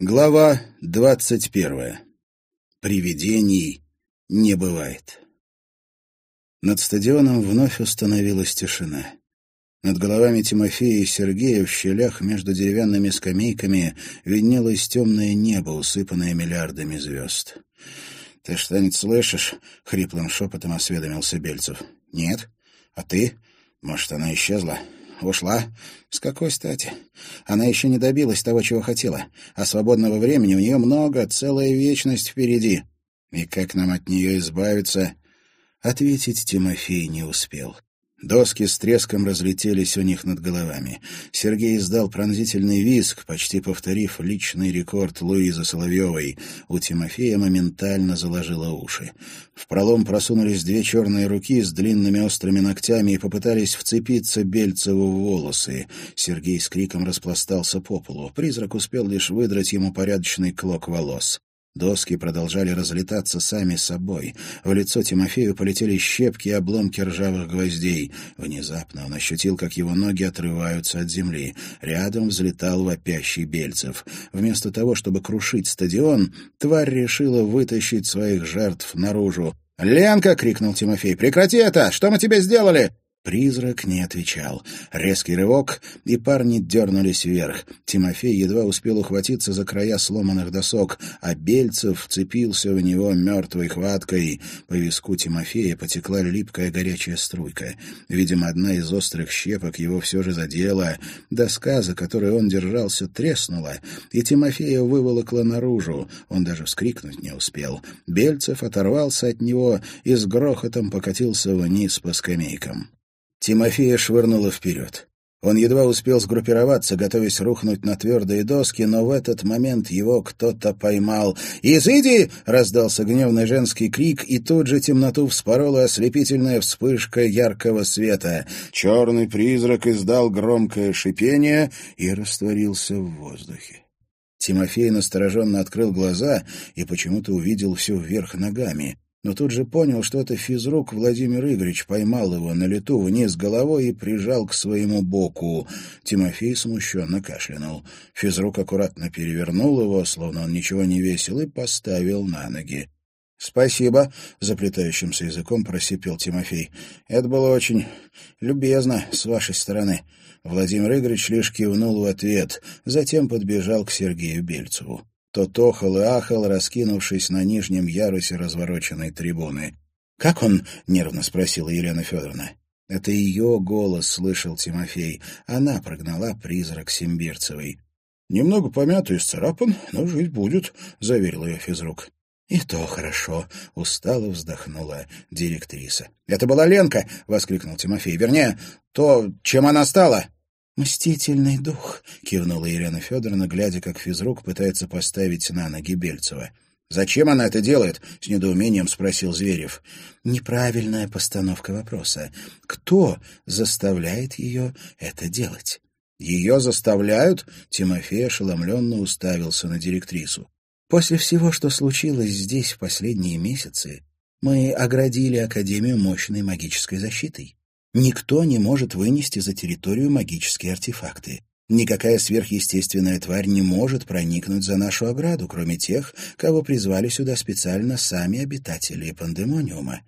Глава двадцать первая. Привидений не бывает. Над стадионом вновь установилась тишина. Над головами Тимофея и Сергея в щелях между деревянными скамейками виднелось темное небо, усыпанное миллиардами звезд. — Ты что-нибудь слышишь? — хриплым шепотом осведомился Бельцев. — Нет. А ты? Может, она исчезла? Ушла? С какой стати? Она еще не добилась того, чего хотела, а свободного времени у нее много, целая вечность впереди. И как нам от нее избавиться? Ответить Тимофей не успел. Доски с треском разлетелись у них над головами. Сергей издал пронзительный визг, почти повторив личный рекорд Луизы Соловьевой. У Тимофея моментально заложило уши. В пролом просунулись две черные руки с длинными острыми ногтями и попытались вцепиться Бельцеву в волосы. Сергей с криком распластался по полу. Призрак успел лишь выдрать ему порядочный клок волос. Доски продолжали разлетаться сами собой. В лицо Тимофею полетели щепки и обломки ржавых гвоздей. Внезапно он ощутил, как его ноги отрываются от земли. Рядом взлетал вопящий Бельцев. Вместо того, чтобы крушить стадион, тварь решила вытащить своих жертв наружу. «Ленка!» — крикнул Тимофей. «Прекрати это! Что мы тебе сделали?» Призрак не отвечал. Резкий рывок, и парни дернулись вверх. Тимофей едва успел ухватиться за края сломанных досок, а Бельцев вцепился в него мертвой хваткой. По виску Тимофея потекла липкая горячая струйка. Видимо, одна из острых щепок его все же задела. Доска, за которой он держался, треснула, и Тимофея выволокла наружу. Он даже вскрикнуть не успел. Бельцев оторвался от него и с грохотом покатился вниз по скамейкам. Тимофея швырнуло вперед. Он едва успел сгруппироваться, готовясь рухнуть на твердые доски, но в этот момент его кто-то поймал. «Изыди!» — раздался гневный женский крик, и тут же темноту вспорола ослепительная вспышка яркого света. Черный призрак издал громкое шипение и растворился в воздухе. Тимофей настороженно открыл глаза и почему-то увидел все вверх ногами но тут же понял, что это физрук Владимир Игоревич поймал его на лету вниз головой и прижал к своему боку. Тимофей смущенно кашлянул. Физрук аккуратно перевернул его, словно он ничего не весил, и поставил на ноги. — Спасибо, — заплетающимся языком просипел Тимофей. — Это было очень любезно с вашей стороны. Владимир Игоревич лишь кивнул в ответ, затем подбежал к Сергею Бельцеву. Тот охал и ахал, раскинувшись на нижнем ярусе развороченной трибуны. «Как он?» — нервно спросила Елена Федоровна. Это ее голос слышал Тимофей. Она прогнала призрак Симбирцевой. «Немного помят и сцарапан, но жить будет», — заверил ее физрук. «И то хорошо», — устало вздохнула директриса. «Это была Ленка!» — воскликнул Тимофей. «Вернее, то, чем она стала!» «Мстительный дух», — кивнула Елена Федоровна, глядя, как физрук пытается поставить на ноги Бельцева. «Зачем она это делает?» — с недоумением спросил Зверев. «Неправильная постановка вопроса. Кто заставляет ее это делать?» «Ее заставляют?» — Тимофей ошеломленно уставился на директрису. «После всего, что случилось здесь в последние месяцы, мы оградили Академию мощной магической защитой. Никто не может вынести за территорию магические артефакты. Никакая сверхъестественная тварь не может проникнуть за нашу ограду, кроме тех, кого призвали сюда специально сами обитатели пандемониума.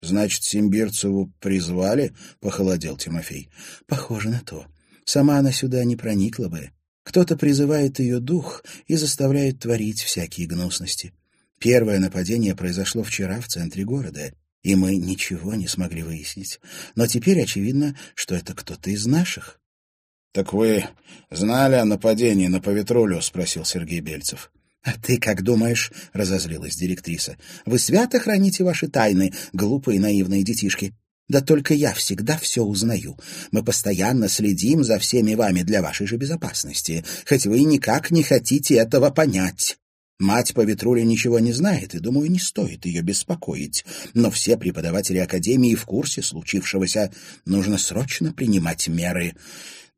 «Значит, Симбирцеву призвали?» — похолодел Тимофей. «Похоже на то. Сама она сюда не проникла бы. Кто-то призывает ее дух и заставляет творить всякие гнусности. Первое нападение произошло вчера в центре города и мы ничего не смогли выяснить. Но теперь очевидно, что это кто-то из наших. — Так вы знали о нападении на Поветрулю? — спросил Сергей Бельцев. — А ты как думаешь? — разозлилась директриса. — Вы свято храните ваши тайны, глупые наивные детишки. Да только я всегда все узнаю. Мы постоянно следим за всеми вами для вашей же безопасности, хоть вы никак не хотите этого понять. Мать по Ветруле ничего не знает, и, думаю, не стоит ее беспокоить. Но все преподаватели Академии в курсе случившегося. Нужно срочно принимать меры.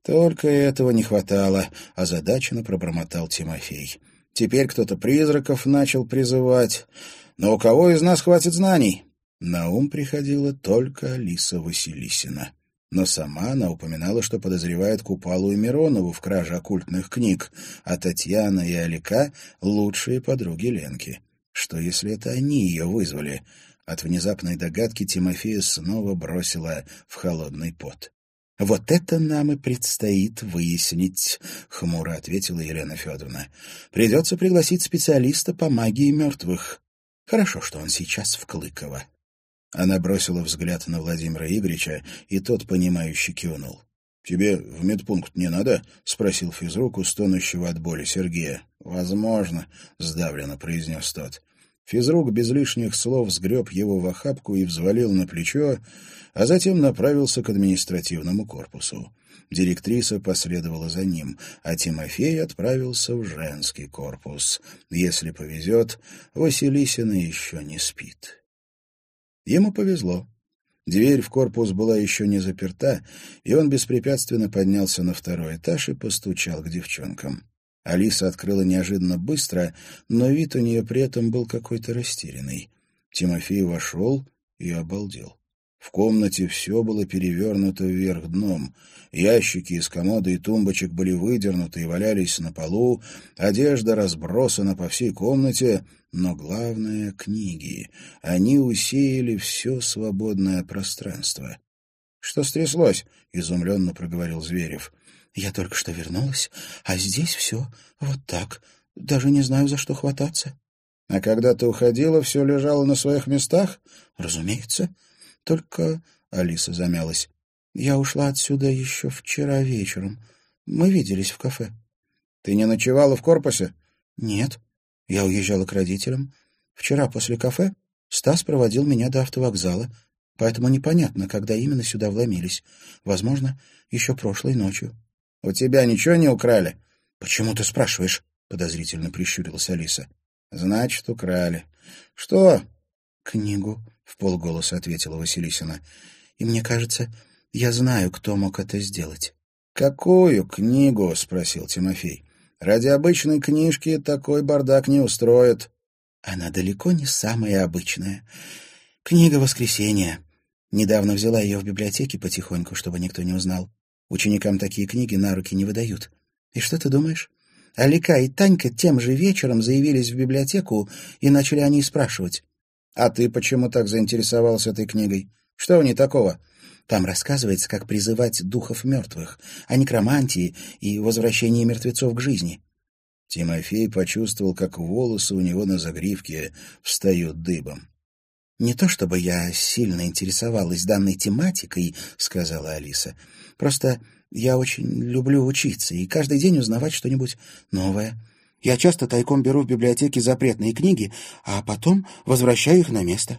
Только этого не хватало, озадаченно пробормотал Тимофей. Теперь кто-то призраков начал призывать. Но у кого из нас хватит знаний? На ум приходила только Алиса Василисина. Но сама она упоминала, что подозревает Купалу и Миронову в краже оккультных книг, а Татьяна и Алика — лучшие подруги Ленки. Что, если это они ее вызвали? От внезапной догадки Тимофея снова бросила в холодный пот. «Вот это нам и предстоит выяснить», — хмуро ответила Елена Федоровна. «Придется пригласить специалиста по магии мертвых. Хорошо, что он сейчас в Клыково». Она бросила взгляд на Владимира Игоревича, и тот, понимающе кивнул. «Тебе в медпункт не надо?» — спросил физрук у стонущего от боли Сергея. «Возможно», — сдавленно произнес тот. Физрук без лишних слов сгреб его в охапку и взвалил на плечо, а затем направился к административному корпусу. Директриса последовала за ним, а Тимофей отправился в женский корпус. Если повезет, Василисина еще не спит. Ему повезло. Дверь в корпус была еще не заперта, и он беспрепятственно поднялся на второй этаж и постучал к девчонкам. Алиса открыла неожиданно быстро, но вид у нее при этом был какой-то растерянный. Тимофей вошел и обалдел. В комнате все было перевернуто вверх дном. Ящики из комода и тумбочек были выдернуты и валялись на полу, одежда разбросана по всей комнате, но главное — книги. Они усеяли все свободное пространство. — Что стряслось? — изумленно проговорил Зверев. Я только что вернулась, а здесь все вот так. Даже не знаю, за что хвататься. А когда ты уходила, все лежало на своих местах? Разумеется. Только... Алиса замялась. Я ушла отсюда еще вчера вечером. Мы виделись в кафе. Ты не ночевала в корпусе? Нет. Я уезжала к родителям. Вчера после кафе Стас проводил меня до автовокзала, поэтому непонятно, когда именно сюда вломились. Возможно, еще прошлой ночью. У тебя ничего не украли? — Почему ты спрашиваешь? — подозрительно прищурилась Алиса. — Значит, украли. — Что? — Книгу, — в полголоса ответила Василисина. — И мне кажется, я знаю, кто мог это сделать. — Какую книгу? — спросил Тимофей. — Ради обычной книжки такой бардак не устроит. — Она далеко не самая обычная. Книга «Воскресенье». Недавно взяла ее в библиотеке потихоньку, чтобы никто не узнал. Ученикам такие книги на руки не выдают. И что ты думаешь? Алика и Танька тем же вечером заявились в библиотеку и начали о ней спрашивать. «А ты почему так заинтересовался этой книгой? Что в ней такого?» Там рассказывается, как призывать духов мертвых, о некромантии и возвращении мертвецов к жизни. Тимофей почувствовал, как волосы у него на загривке встают дыбом. «Не то чтобы я сильно интересовалась данной тематикой», — сказала Алиса. «Просто я очень люблю учиться и каждый день узнавать что-нибудь новое. Я часто тайком беру в библиотеке запретные книги, а потом возвращаю их на место.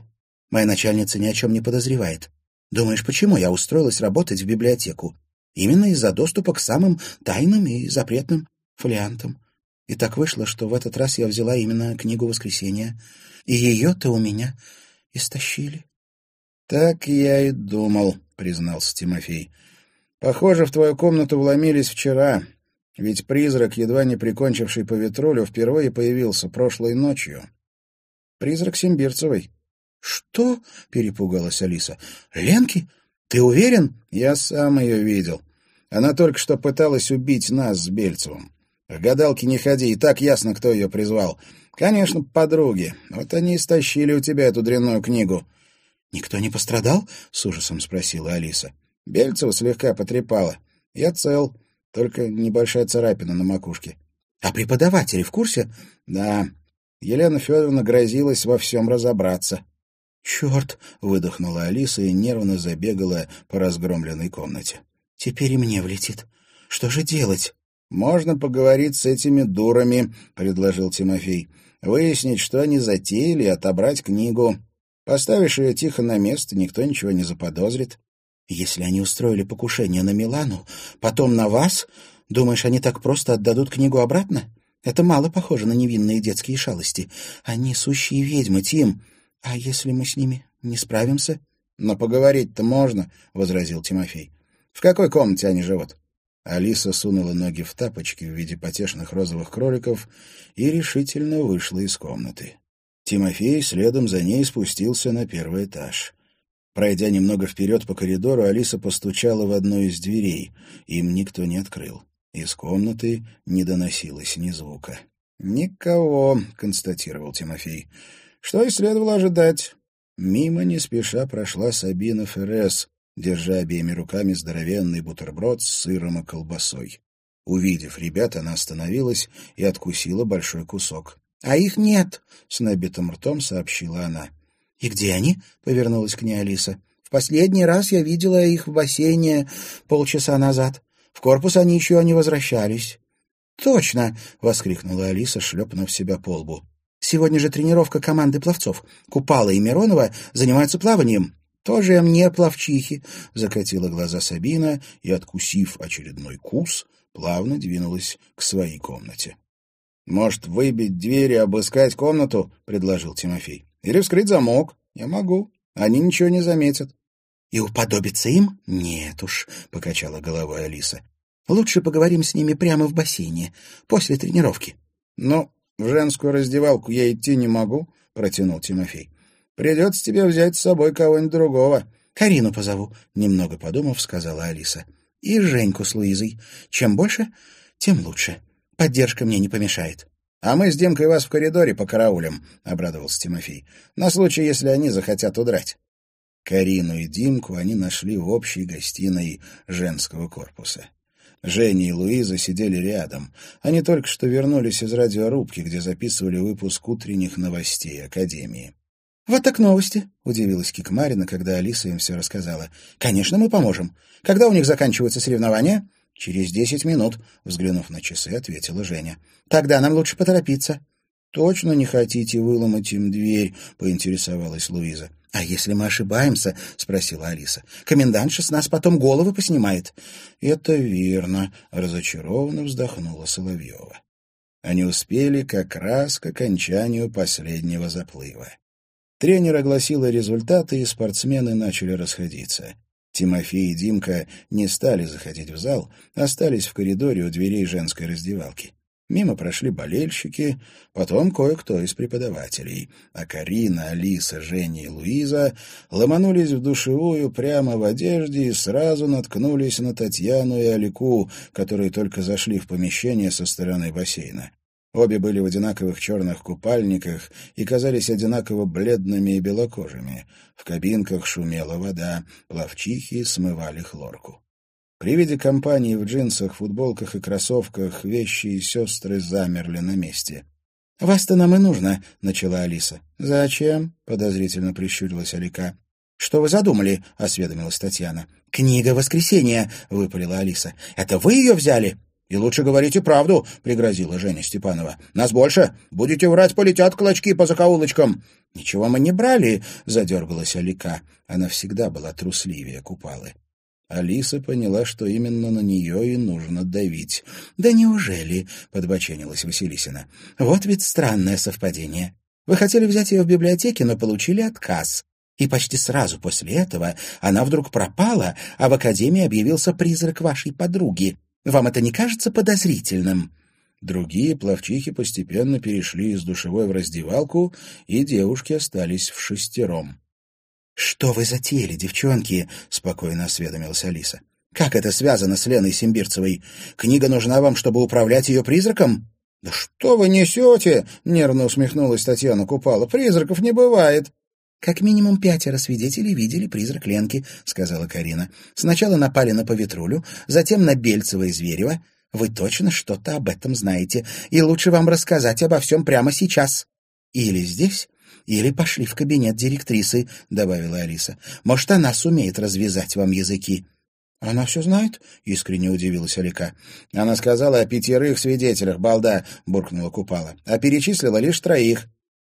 Моя начальница ни о чем не подозревает. Думаешь, почему я устроилась работать в библиотеку? Именно из-за доступа к самым тайным и запретным фолиантам. И так вышло, что в этот раз я взяла именно книгу «Воскресенья», и ее-то у меня истощили. — Так я и думал, — признался Тимофей. — Похоже, в твою комнату вломились вчера, ведь призрак, едва не прикончивший по ветролю, впервые появился прошлой ночью. Призрак Симбирцевой. — Что? — перепугалась Алиса. — Ленки? Ты уверен? — Я сам ее видел. Она только что пыталась убить нас с Бельцевым. К гадалке не ходи, и так ясно, кто ее призвал. «Конечно, подруги. Вот они и стащили у тебя эту дрянную книгу». «Никто не пострадал?» — с ужасом спросила Алиса. Бельцева слегка потрепала. «Я цел, только небольшая царапина на макушке». «А преподаватели в курсе?» «Да. Елена Федоровна грозилась во всем разобраться». «Черт!» — выдохнула Алиса и нервно забегала по разгромленной комнате. «Теперь и мне влетит. Что же делать?» «Можно поговорить с этими дурами», — предложил Тимофей выяснить, что они затеяли, отобрать книгу. Поставишь ее тихо на место, никто ничего не заподозрит. Если они устроили покушение на Милану, потом на вас, думаешь, они так просто отдадут книгу обратно? Это мало похоже на невинные детские шалости. Они сущие ведьмы, Тим. А если мы с ними не справимся? — Но поговорить-то можно, — возразил Тимофей. — В какой комнате они живут? Алиса сунула ноги в тапочки в виде потешных розовых кроликов и решительно вышла из комнаты. Тимофей следом за ней спустился на первый этаж. Пройдя немного вперед по коридору, Алиса постучала в одну из дверей. Им никто не открыл. Из комнаты не доносилось ни звука. «Никого», — констатировал Тимофей. «Что и следовало ожидать». Мимо не спеша прошла Сабина Феррес, держа обеими руками здоровенный бутерброд с сыром и колбасой. Увидев ребят, она остановилась и откусила большой кусок. — А их нет, — с набитым ртом сообщила она. — И где они? — повернулась к ней Алиса. — В последний раз я видела их в бассейне полчаса назад. В корпус они еще не возвращались. — Точно! — воскликнула Алиса, шлепнув себя по лбу. — Сегодня же тренировка команды пловцов. Купала и Миронова занимаются плаванием. — Тоже мне пловчихи, — закатила глаза Сабина и, откусив очередной кус, плавно двинулась к своей комнате. «Может, выбить дверь и обыскать комнату?» — предложил Тимофей. «Или вскрыть замок? Я могу. Они ничего не заметят». «И уподобиться им? Нет уж», — покачала головой Алиса. «Лучше поговорим с ними прямо в бассейне, после тренировки». «Ну, в женскую раздевалку я идти не могу», — протянул Тимофей. «Придется тебе взять с собой кого-нибудь другого». «Карину позову», — немного подумав, сказала Алиса. «И Женьку с Луизой. Чем больше, тем лучше». Поддержка мне не помешает. — А мы с Димкой вас в коридоре по караулям, — обрадовался Тимофей, — на случай, если они захотят удрать. Карину и Димку они нашли в общей гостиной женского корпуса. Женя и Луиза сидели рядом. Они только что вернулись из радиорубки, где записывали выпуск утренних новостей Академии. «Вот так новости», — удивилась Кикмарина, когда Алиса им все рассказала. «Конечно, мы поможем. Когда у них заканчиваются соревнования?» «Через десять минут», — взглянув на часы, ответила Женя. «Тогда нам лучше поторопиться». «Точно не хотите выломать им дверь?» — поинтересовалась Луиза. «А если мы ошибаемся?» — спросила Алиса. «Комендантша с нас потом головы поснимает». «Это верно», — разочарованно вздохнула Соловьева. Они успели как раз к окончанию последнего заплыва. Тренер огласила результаты, и спортсмены начали расходиться. Тимофей и Димка не стали заходить в зал, остались в коридоре у дверей женской раздевалки. Мимо прошли болельщики, потом кое-кто из преподавателей. А Карина, Алиса, Женя и Луиза ломанулись в душевую прямо в одежде и сразу наткнулись на Татьяну и Алику, которые только зашли в помещение со стороны бассейна. Обе были в одинаковых черных купальниках и казались одинаково бледными и белокожими. В кабинках шумела вода, плавчихи смывали хлорку. При виде компании в джинсах, футболках и кроссовках вещи и сестры замерли на месте. — Вас-то нам и нужно, — начала Алиса. — Зачем? — подозрительно прищурилась Алика. — Что вы задумали? — осведомилась Татьяна. — Книга воскресенья, — выпалила Алиса. — Это вы ее взяли? — И лучше говорите правду, — пригрозила Женя Степанова. — Нас больше. Будете врать, полетят клочки по закоулочкам. — Ничего мы не брали, — задергалась Алика. Она всегда была трусливее Купалы. Алиса поняла, что именно на нее и нужно давить. — Да неужели? — подбоченилась Василисина. — Вот ведь странное совпадение. Вы хотели взять ее в библиотеке, но получили отказ. И почти сразу после этого она вдруг пропала, а в академии объявился призрак вашей подруги. Вам это не кажется подозрительным?» Другие пловчихи постепенно перешли из душевой в раздевалку, и девушки остались в шестером. «Что вы затеяли, девчонки?» — спокойно осведомилась Алиса. «Как это связано с Леной Симбирцевой? Книга нужна вам, чтобы управлять ее призраком?» «Да что вы несете?» — нервно усмехнулась Татьяна Купала. «Призраков не бывает». «Как минимум пятеро свидетелей видели призрак Ленки», — сказала Карина. «Сначала напали на Поветрулю, затем на Бельцева и Зверева. Вы точно что-то об этом знаете, и лучше вам рассказать обо всем прямо сейчас. Или здесь, или пошли в кабинет директрисы», — добавила Алиса. «Может, она сумеет развязать вам языки». «Она все знает?» — искренне удивилась Алика. «Она сказала о пятерых свидетелях, балда», — буркнула Купала, «а перечислила лишь троих».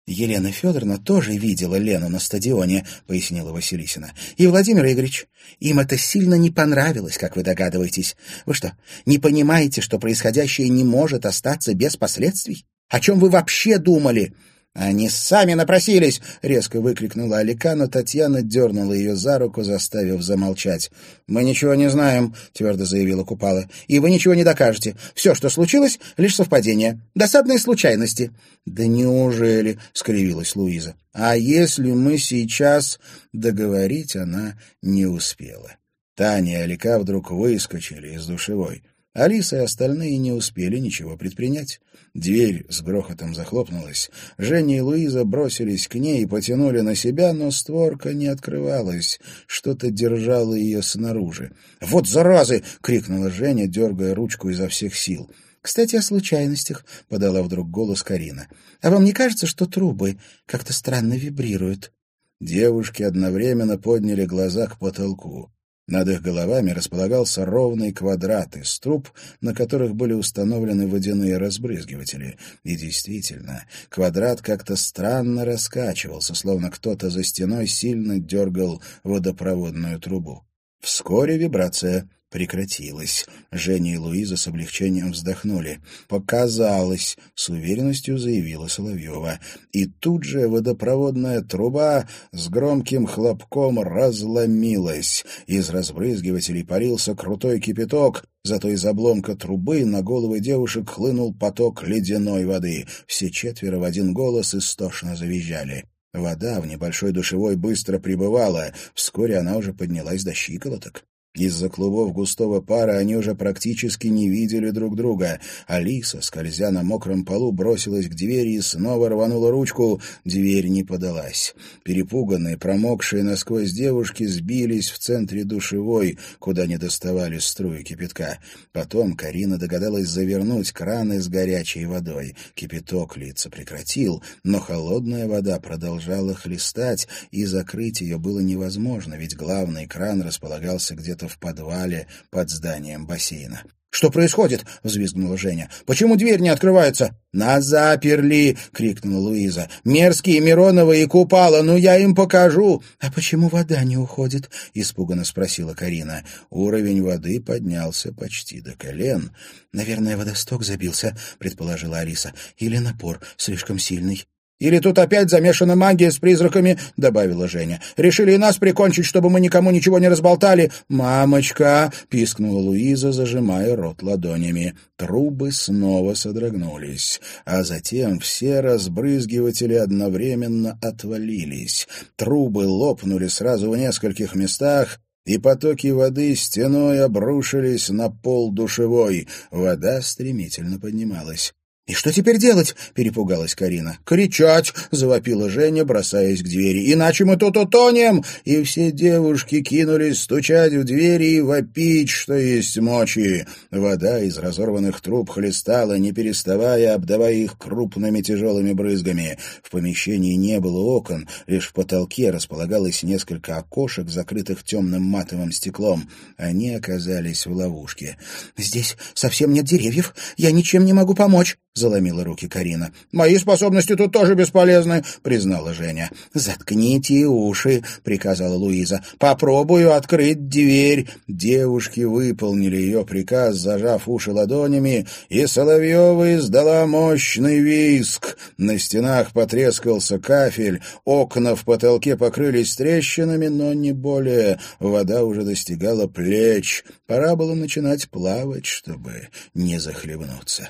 «Елена Федоровна тоже видела Лену на стадионе», — пояснила Василисина. «И Владимир Игоревич, им это сильно не понравилось, как вы догадываетесь. Вы что, не понимаете, что происходящее не может остаться без последствий? О чем вы вообще думали?» «Они сами напросились!» — резко выкрикнула Алика, но Татьяна дернула ее за руку, заставив замолчать. «Мы ничего не знаем», — твердо заявила Купала. «И вы ничего не докажете. Все, что случилось, — лишь совпадение. Досадные случайности». «Да неужели?» — скривилась Луиза. «А если мы сейчас...» Договорить она не успела. Таня и Алика вдруг выскочили из душевой. Алиса и остальные не успели ничего предпринять. Дверь с грохотом захлопнулась. Женя и Луиза бросились к ней и потянули на себя, но створка не открывалась. Что-то держало ее снаружи. «Вот заразы!» — крикнула Женя, дергая ручку изо всех сил. «Кстати, о случайностях», — подала вдруг голос Карина. «А вам не кажется, что трубы как-то странно вибрируют?» Девушки одновременно подняли глаза к потолку. Над их головами располагался ровный квадрат из труб, на которых были установлены водяные разбрызгиватели. И действительно, квадрат как-то странно раскачивался, словно кто-то за стеной сильно дергал водопроводную трубу. Вскоре вибрация прекратилась. Женя и Луиза с облегчением вздохнули. «Показалось», — с уверенностью заявила Соловьева. И тут же водопроводная труба с громким хлопком разломилась. Из разбрызгивателей парился крутой кипяток, зато из обломка трубы на головы девушек хлынул поток ледяной воды. Все четверо в один голос истошно завизжали. Вода в небольшой душевой быстро прибывала, вскоре она уже поднялась до щиколоток. Из-за клубов густого пара они уже практически не видели друг друга. Алиса, скользя на мокром полу, бросилась к двери и снова рванула ручку. Дверь не подалась. Перепуганные, промокшие насквозь девушки сбились в центре душевой, куда не доставали струи кипятка. Потом Карина догадалась завернуть краны с горячей водой. Кипяток лица прекратил, но холодная вода продолжала хлестать, и закрыть ее было невозможно, ведь главный кран располагался где-то где-то в подвале под зданием бассейна. «Что происходит?» — взвизгнула Женя. «Почему дверь не открывается?» «Нас заперли!» — крикнула Луиза. «Мерзкие Мироновы и Купала, ну я им покажу!» «А почему вода не уходит?» — испуганно спросила Карина. Уровень воды поднялся почти до колен. «Наверное, водосток забился», — предположила Алиса. «Или напор слишком сильный». «Или тут опять замешана магия с призраками», — добавила Женя. «Решили и нас прикончить, чтобы мы никому ничего не разболтали». «Мамочка!» — пискнула Луиза, зажимая рот ладонями. Трубы снова содрогнулись, а затем все разбрызгиватели одновременно отвалились. Трубы лопнули сразу в нескольких местах, и потоки воды стеной обрушились на пол душевой. Вода стремительно поднималась. «И что теперь делать?» — перепугалась Карина. «Кричать!» — завопила Женя, бросаясь к двери. «Иначе мы тут утонем!» И все девушки кинулись стучать в двери и вопить, что есть мочи. Вода из разорванных труб хлестала, не переставая, обдавая их крупными тяжелыми брызгами. В помещении не было окон, лишь в потолке располагалось несколько окошек, закрытых темным матовым стеклом. Они оказались в ловушке. «Здесь совсем нет деревьев. Я ничем не могу помочь», — заломила руки Карина. «Мои способности тут тоже бесполезны», — признала Женя. «Заткните уши», — приказала Луиза. «Попробую открыть дверь». Девушки выполнили ее приказ, зажав уши ладонями, и Соловьева издала мощный виск. На стенах потрескался кафель, окна в потолке покрылись трещинами, но не более. Вода уже достигала плеч. Пора было начинать плавать, чтобы не захлебнуться.